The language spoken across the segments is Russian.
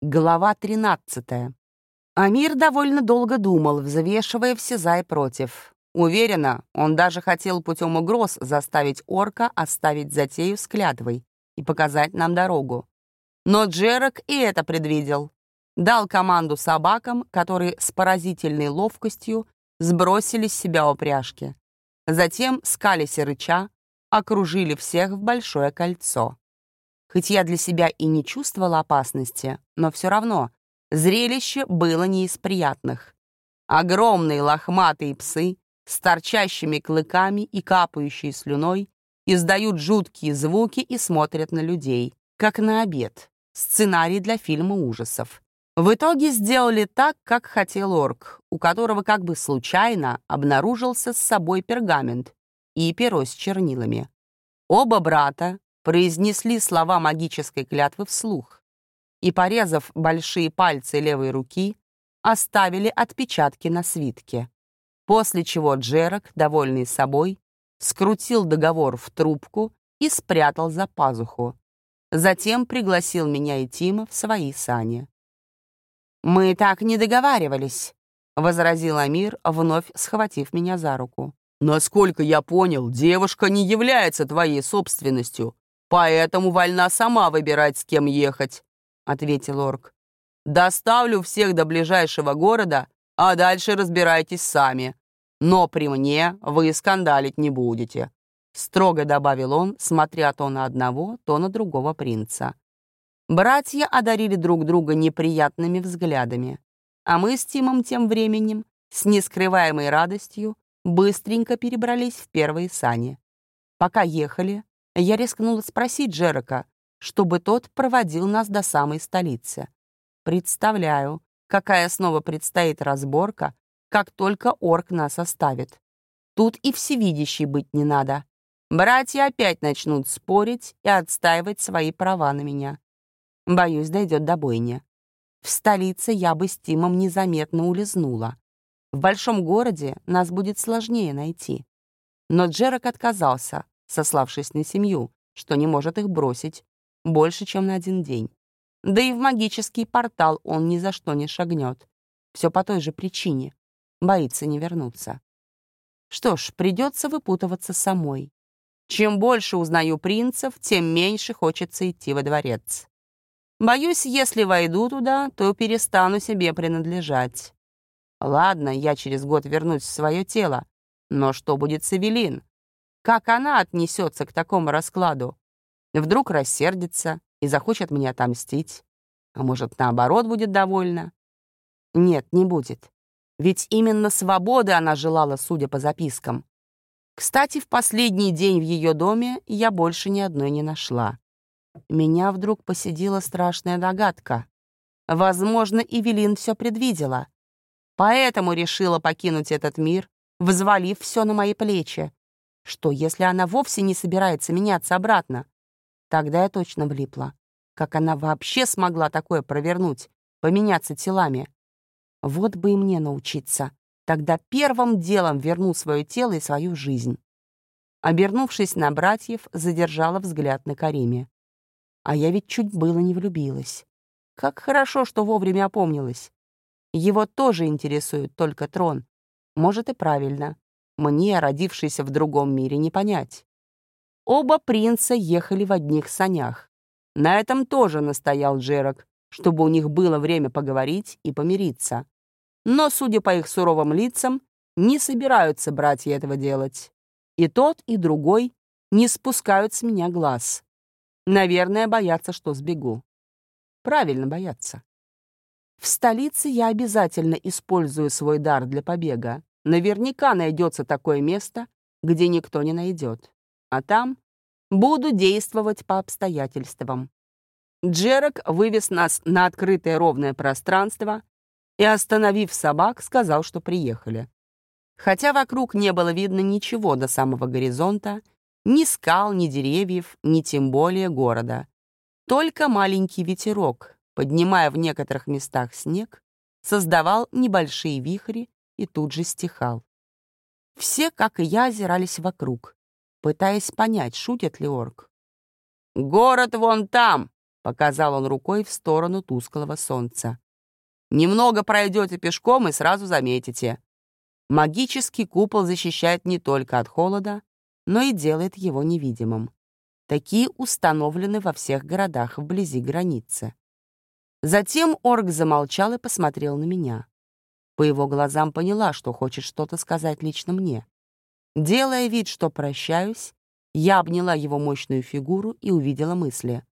Глава 13. Амир довольно долго думал, взвешивая все за и против. Уверена, он даже хотел путем угроз заставить орка оставить затею с клятвой и показать нам дорогу. Но Джерак и это предвидел. Дал команду собакам, которые с поразительной ловкостью сбросили с себя упряжки. Затем, скались и рыча, окружили всех в большое кольцо. Хоть я для себя и не чувствовала опасности, но все равно зрелище было не из приятных. Огромные лохматые псы с торчащими клыками и капающей слюной издают жуткие звуки и смотрят на людей, как на обед. Сценарий для фильма ужасов. В итоге сделали так, как хотел орк, у которого как бы случайно обнаружился с собой пергамент и перо с чернилами. Оба брата, произнесли слова магической клятвы вслух и, порезав большие пальцы левой руки, оставили отпечатки на свитке. После чего Джерак, довольный собой, скрутил договор в трубку и спрятал за пазуху. Затем пригласил меня и Тима в свои сани. «Мы так не договаривались», — возразил Амир, вновь схватив меня за руку. «Насколько я понял, девушка не является твоей собственностью, «Поэтому вольна сама выбирать, с кем ехать», — ответил орк. «Доставлю всех до ближайшего города, а дальше разбирайтесь сами. Но при мне вы скандалить не будете», — строго добавил он, смотря то на одного, то на другого принца. Братья одарили друг друга неприятными взглядами, а мы с Тимом тем временем, с нескрываемой радостью, быстренько перебрались в первые сани. Пока ехали, я рискнула спросить Джерека, чтобы тот проводил нас до самой столицы. Представляю, какая снова предстоит разборка, как только орк нас оставит. Тут и всевидящий быть не надо. Братья опять начнут спорить и отстаивать свои права на меня. Боюсь, дойдет до бойни. В столице я бы с Тимом незаметно улизнула. В большом городе нас будет сложнее найти. Но Джерек отказался, сославшись на семью, что не может их бросить больше, чем на один день. Да и в магический портал он ни за что не шагнет. Все по той же причине. Боится не вернуться. Что ж, придется выпутываться самой. Чем больше узнаю принцев, тем меньше хочется идти во дворец. Боюсь, если войду туда, то перестану себе принадлежать. Ладно, я через год вернусь в свое тело, но что будет с Эвелин? Как она отнесется к такому раскладу? Вдруг рассердится и захочет мне отомстить. А может, наоборот, будет довольна? Нет, не будет. Ведь именно свободы она желала, судя по запискам. Кстати, в последний день в ее доме я больше ни одной не нашла. Меня вдруг посетила страшная догадка. Возможно, Эвелин все предвидела. Поэтому решила покинуть этот мир, взвалив все на мои плечи. Что, если она вовсе не собирается меняться обратно? Тогда я точно влипла. Как она вообще смогла такое провернуть, поменяться телами? Вот бы и мне научиться. Тогда первым делом верну свое тело и свою жизнь. Обернувшись на братьев, задержала взгляд на Кариме. А я ведь чуть было не влюбилась. Как хорошо, что вовремя опомнилась. Его тоже интересует только трон. Может, и правильно. Мне, родившейся в другом мире, не понять. Оба принца ехали в одних санях. На этом тоже настоял Джерак, чтобы у них было время поговорить и помириться. Но, судя по их суровым лицам, не собираются братья этого делать. И тот, и другой не спускают с меня глаз. Наверное, боятся, что сбегу. Правильно боятся. В столице я обязательно использую свой дар для побега. Наверняка найдется такое место, где никто не найдет. А там буду действовать по обстоятельствам. Джерак вывез нас на открытое ровное пространство и, остановив собак, сказал, что приехали. Хотя вокруг не было видно ничего до самого горизонта, ни скал, ни деревьев, ни тем более города. Только маленький ветерок, поднимая в некоторых местах снег, создавал небольшие вихри и тут же стихал. Все, как и я, озирались вокруг, пытаясь понять, шутит ли орк. «Город вон там!» — показал он рукой в сторону тусклого солнца. «Немного пройдете пешком и сразу заметите. Магический купол защищает не только от холода, но и делает его невидимым. Такие установлены во всех городах вблизи границы. Затем орк замолчал и посмотрел на меня. По его глазам поняла, что хочет что-то сказать лично мне. Делая вид, что прощаюсь, я обняла его мощную фигуру и увидела мысли.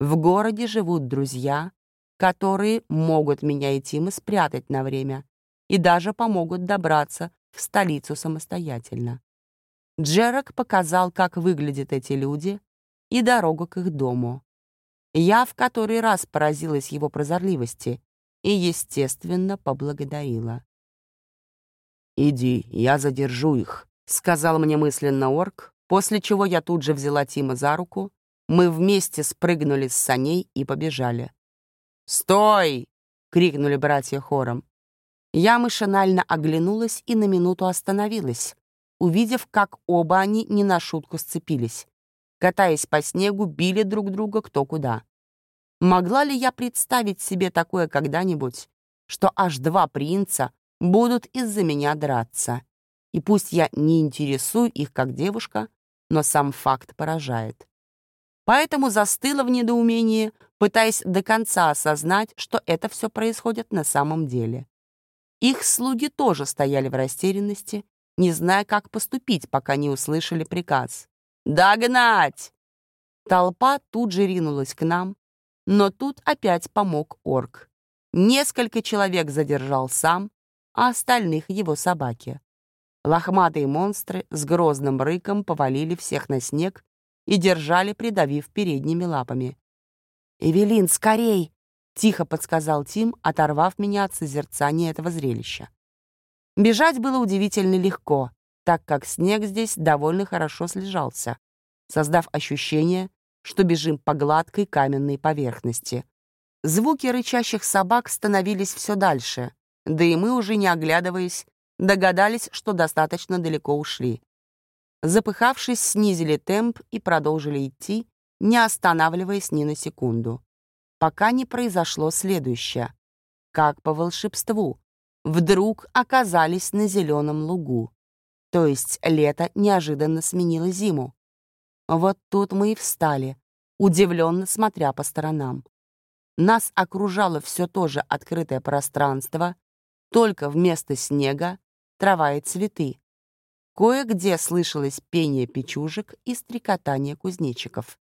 В городе живут друзья, которые могут меня и Тима спрятать на время и даже помогут добраться в столицу самостоятельно. Джерак показал, как выглядят эти люди и дорогу к их дому. Я в который раз поразилась его прозорливости и, естественно, поблагодарила. «Иди, я задержу их», — сказал мне мысленно орк, после чего я тут же взяла Тима за руку, мы вместе спрыгнули с саней и побежали. «Стой!» — крикнули братья хором. Я машинально оглянулась и на минуту остановилась, увидев, как оба они не на шутку сцепились. Катаясь по снегу, били друг друга кто куда. Могла ли я представить себе такое когда-нибудь, что аж два принца будут из-за меня драться? И пусть я не интересую их как девушка, но сам факт поражает. Поэтому застыла в недоумении, пытаясь до конца осознать, что это все происходит на самом деле. Их слуги тоже стояли в растерянности, не зная, как поступить, пока не услышали приказ. «Догнать!» Толпа тут же ринулась к нам, но тут опять помог орк. Несколько человек задержал сам, а остальных его собаки. Лохматые монстры с грозным рыком повалили всех на снег и держали, придавив передними лапами. «Эвелин, скорей!» — тихо подсказал Тим, оторвав меня от созерцания этого зрелища. Бежать было удивительно легко, так как снег здесь довольно хорошо слежался, создав ощущение, что бежим по гладкой каменной поверхности. Звуки рычащих собак становились все дальше, да и мы, уже не оглядываясь, догадались, что достаточно далеко ушли. Запыхавшись, снизили темп и продолжили идти, не останавливаясь ни на секунду. Пока не произошло следующее. Как по волшебству, вдруг оказались на зеленом лугу. То есть лето неожиданно сменило зиму. Вот тут мы и встали, удивленно смотря по сторонам. Нас окружало все то же открытое пространство, только вместо снега — трава и цветы. Кое-где слышалось пение печужек и стрекотание кузнечиков.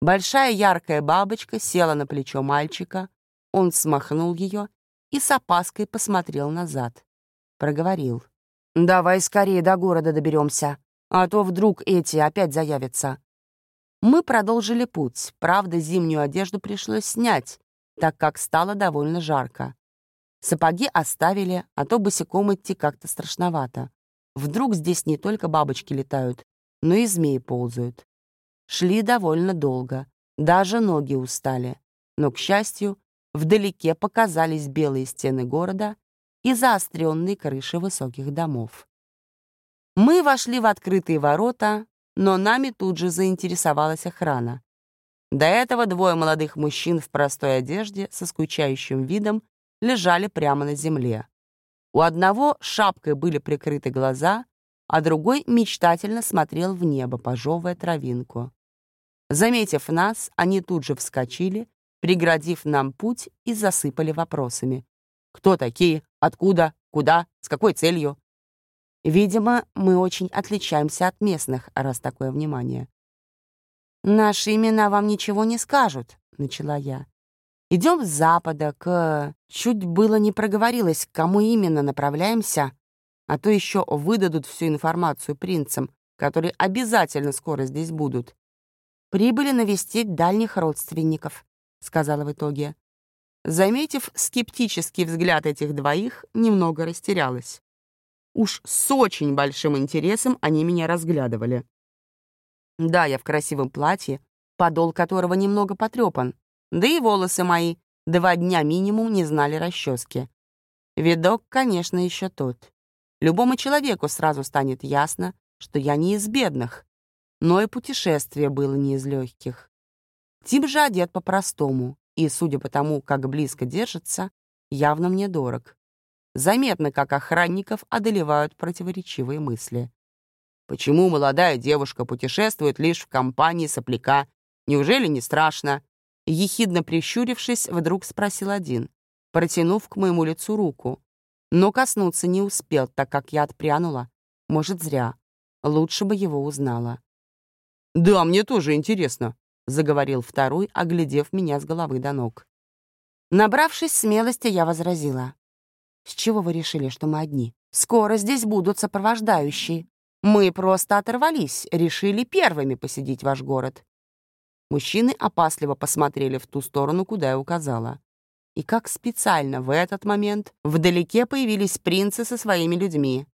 Большая яркая бабочка села на плечо мальчика, он смахнул ее и с опаской посмотрел назад. Проговорил. «Давай скорее до города доберемся, а то вдруг эти опять заявятся». Мы продолжили путь, правда, зимнюю одежду пришлось снять, так как стало довольно жарко. Сапоги оставили, а то босиком идти как-то страшновато. Вдруг здесь не только бабочки летают, но и змеи ползают. Шли довольно долго, даже ноги устали. Но, к счастью, Вдалеке показались белые стены города и заостренные крыши высоких домов. Мы вошли в открытые ворота, но нами тут же заинтересовалась охрана. До этого двое молодых мужчин в простой одежде со скучающим видом лежали прямо на земле. У одного шапкой были прикрыты глаза, а другой мечтательно смотрел в небо, пожевывая травинку. Заметив нас, они тут же вскочили преградив нам путь и засыпали вопросами. Кто такие? Откуда? Куда? С какой целью? Видимо, мы очень отличаемся от местных, раз такое внимание. «Наши имена вам ничего не скажут», — начала я. «Идем с запада к...» Чуть было не проговорилась, к кому именно направляемся, а то еще выдадут всю информацию принцам, которые обязательно скоро здесь будут. Прибыли навестить дальних родственников. — сказала в итоге. Заметив скептический взгляд этих двоих, немного растерялась. Уж с очень большим интересом они меня разглядывали. Да, я в красивом платье, подол которого немного потрепан, да и волосы мои два дня минимум не знали расчески. Видок, конечно, еще тот. Любому человеку сразу станет ясно, что я не из бедных, но и путешествие было не из легких. Тим же одет по-простому, и, судя по тому, как близко держится, явно мне дорог. Заметно, как охранников одолевают противоречивые мысли. Почему молодая девушка путешествует лишь в компании сопляка? Неужели не страшно? Ехидно прищурившись, вдруг спросил один, протянув к моему лицу руку. Но коснуться не успел, так как я отпрянула. Может, зря. Лучше бы его узнала. «Да, мне тоже интересно», — заговорил второй, оглядев меня с головы до ног. Набравшись смелости, я возразила. «С чего вы решили, что мы одни? Скоро здесь будут сопровождающие. Мы просто оторвались, решили первыми посетить ваш город». Мужчины опасливо посмотрели в ту сторону, куда я указала. И как специально в этот момент вдалеке появились принцы со своими людьми.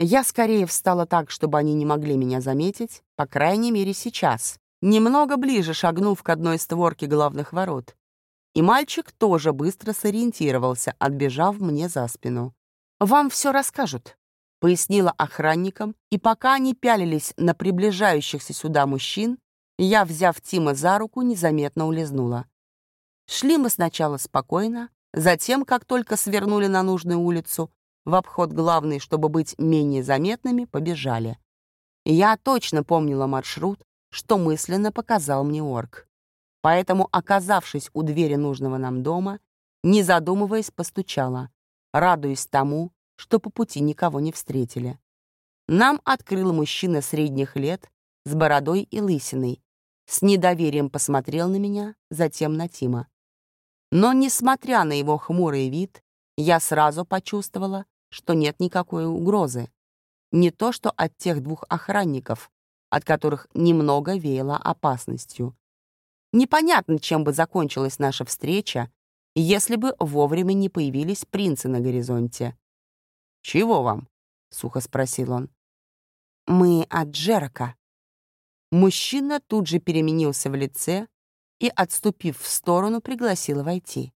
Я скорее встала так, чтобы они не могли меня заметить, по крайней мере сейчас, немного ближе шагнув к одной створке главных ворот. И мальчик тоже быстро сориентировался, отбежав мне за спину. «Вам все расскажут», — пояснила охранникам, и пока они пялились на приближающихся сюда мужчин, я, взяв Тима за руку, незаметно улизнула. Шли мы сначала спокойно, затем, как только свернули на нужную улицу, в обход главной, чтобы быть менее заметными, побежали. Я точно помнила маршрут, что мысленно показал мне орк. Поэтому, оказавшись у двери нужного нам дома, не задумываясь, постучала, радуясь тому, что по пути никого не встретили. Нам открыл мужчина средних лет с бородой и лысиной, с недоверием посмотрел на меня, затем на Тима. Но, несмотря на его хмурый вид, я сразу почувствовала, что нет никакой угрозы. Не то что от тех двух охранников, от которых немного веяло опасностью, Непонятно, чем бы закончилась наша встреча, если бы вовремя не появились принцы на горизонте. «Чего вам?» — сухо спросил он. «Мы от Джерака». Мужчина тут же переменился в лице и, отступив в сторону, пригласил войти.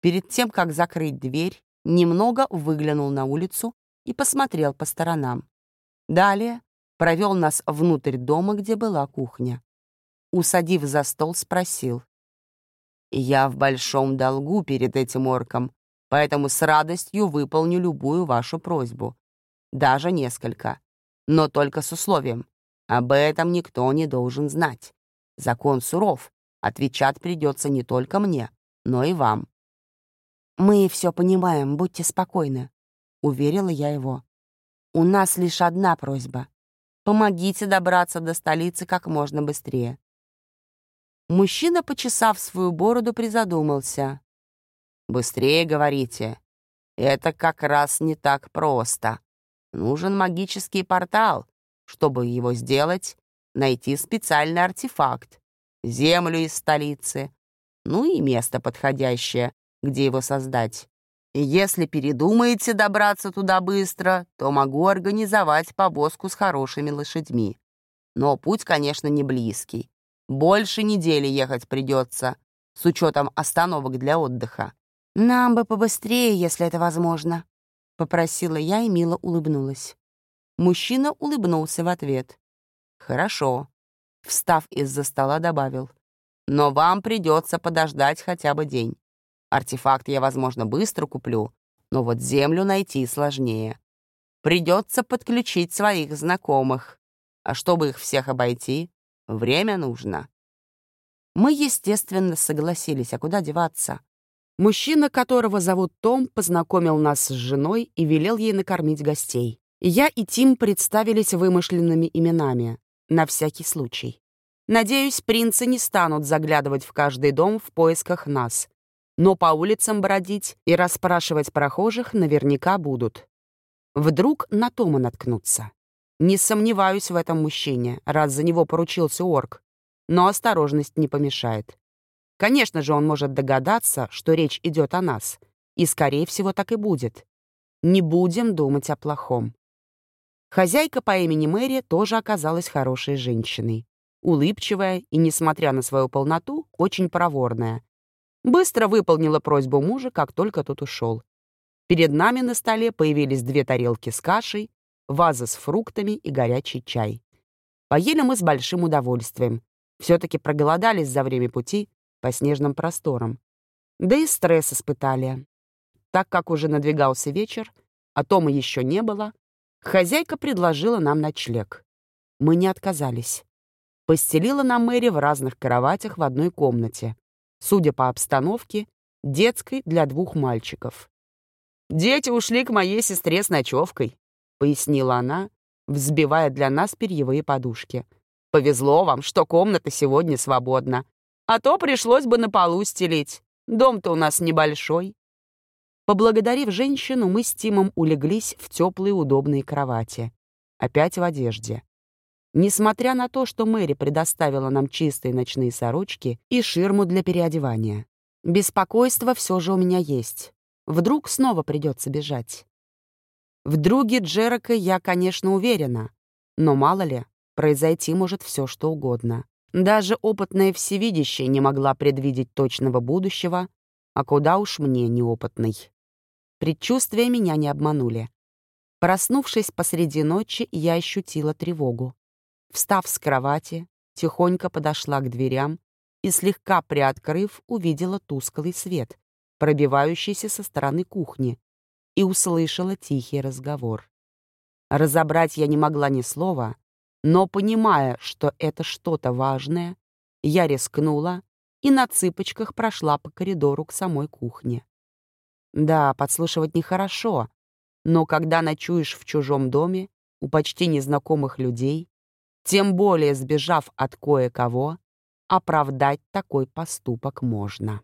Перед тем, как закрыть дверь, немного выглянул на улицу и посмотрел по сторонам. Далее провел нас внутрь дома, где была кухня усадив за стол, спросил. «Я в большом долгу перед этим орком, поэтому с радостью выполню любую вашу просьбу. Даже несколько. Но только с условием. Об этом никто не должен знать. Закон суров. Отвечать придется не только мне, но и вам». «Мы все понимаем, будьте спокойны», — уверила я его. «У нас лишь одна просьба. Помогите добраться до столицы как можно быстрее. Мужчина, почесав свою бороду, призадумался. «Быстрее говорите. Это как раз не так просто. Нужен магический портал. Чтобы его сделать, найти специальный артефакт, землю из столицы, ну и место подходящее, где его создать. И если передумаете добраться туда быстро, то могу организовать повозку с хорошими лошадьми. Но путь, конечно, не близкий. Больше недели ехать придется, с учетом остановок для отдыха. «Нам бы побыстрее, если это возможно», — попросила я и мило улыбнулась. Мужчина улыбнулся в ответ. «Хорошо», — встав из-за стола, добавил. «Но вам придется подождать хотя бы день. Артефакт я, возможно, быстро куплю, но вот землю найти сложнее. Придется подключить своих знакомых. А чтобы их всех обойти, Время нужно. Мы, естественно, согласились, а куда деваться? Мужчина, которого зовут Том, познакомил нас с женой и велел ей накормить гостей. Я и Тим представились вымышленными именами, на всякий случай. Надеюсь, принцы не станут заглядывать в каждый дом в поисках нас. Но по улицам бродить и расспрашивать прохожих наверняка будут. Вдруг на Тома наткнутся. Не сомневаюсь в этом мужчине, раз за него поручился орк. Но осторожность не помешает. Конечно же, он может догадаться, что речь идет о нас. И, скорее всего, так и будет. Не будем думать о плохом. Хозяйка по имени Мэри тоже оказалась хорошей женщиной. Улыбчивая и, несмотря на свою полноту, очень проворная. Быстро выполнила просьбу мужа, как только тот ушел. Перед нами на столе появились две тарелки с кашей, ваза с фруктами и горячий чай. Поели мы с большим удовольствием, Все-таки проголодались за время пути по снежным просторам. Да и стресс испытали. Так как уже надвигался вечер, а Тома еще не было, хозяйка предложила нам ночлег. Мы не отказались. Постелила нам Мэри в разных кроватях в одной комнате. Судя по обстановке, детской для двух мальчиков. «Дети ушли к моей сестре с ночевкой», — пояснила она, взбивая для нас перьевые подушки. «Повезло вам, что комната сегодня свободна, а то пришлось бы на полу стелить. Дом-то у нас небольшой». Поблагодарив женщину, мы с Тимом улеглись в теплые удобные кровати. Опять в одежде. Несмотря на то, что Мэри предоставила нам чистые ночные сорочки и ширму для переодевания. Беспокойство все же у меня есть. Вдруг снова придется бежать. В друге Джерека я, конечно, уверена, но мало ли, произойти может все, что угодно. Даже опытная всевидящая не могла предвидеть точного будущего, а куда уж мне неопытный. Предчувствия меня не обманули. Проснувшись посреди ночи, я ощутила тревогу. Встав с кровати, тихонько подошла к дверям и, слегка приоткрыв, увидела тусклый свет, пробивающийся со стороны кухни, и услышала тихий разговор. Разобрать я не могла ни слова, но, понимая, что это что-то важное, я рискнула и на цыпочках прошла по коридору к самой кухне. Да, подслушивать нехорошо, но когда ночуешь в чужом доме, у почти незнакомых людей, тем более сбежав от кое-кого, оправдать такой поступок можно.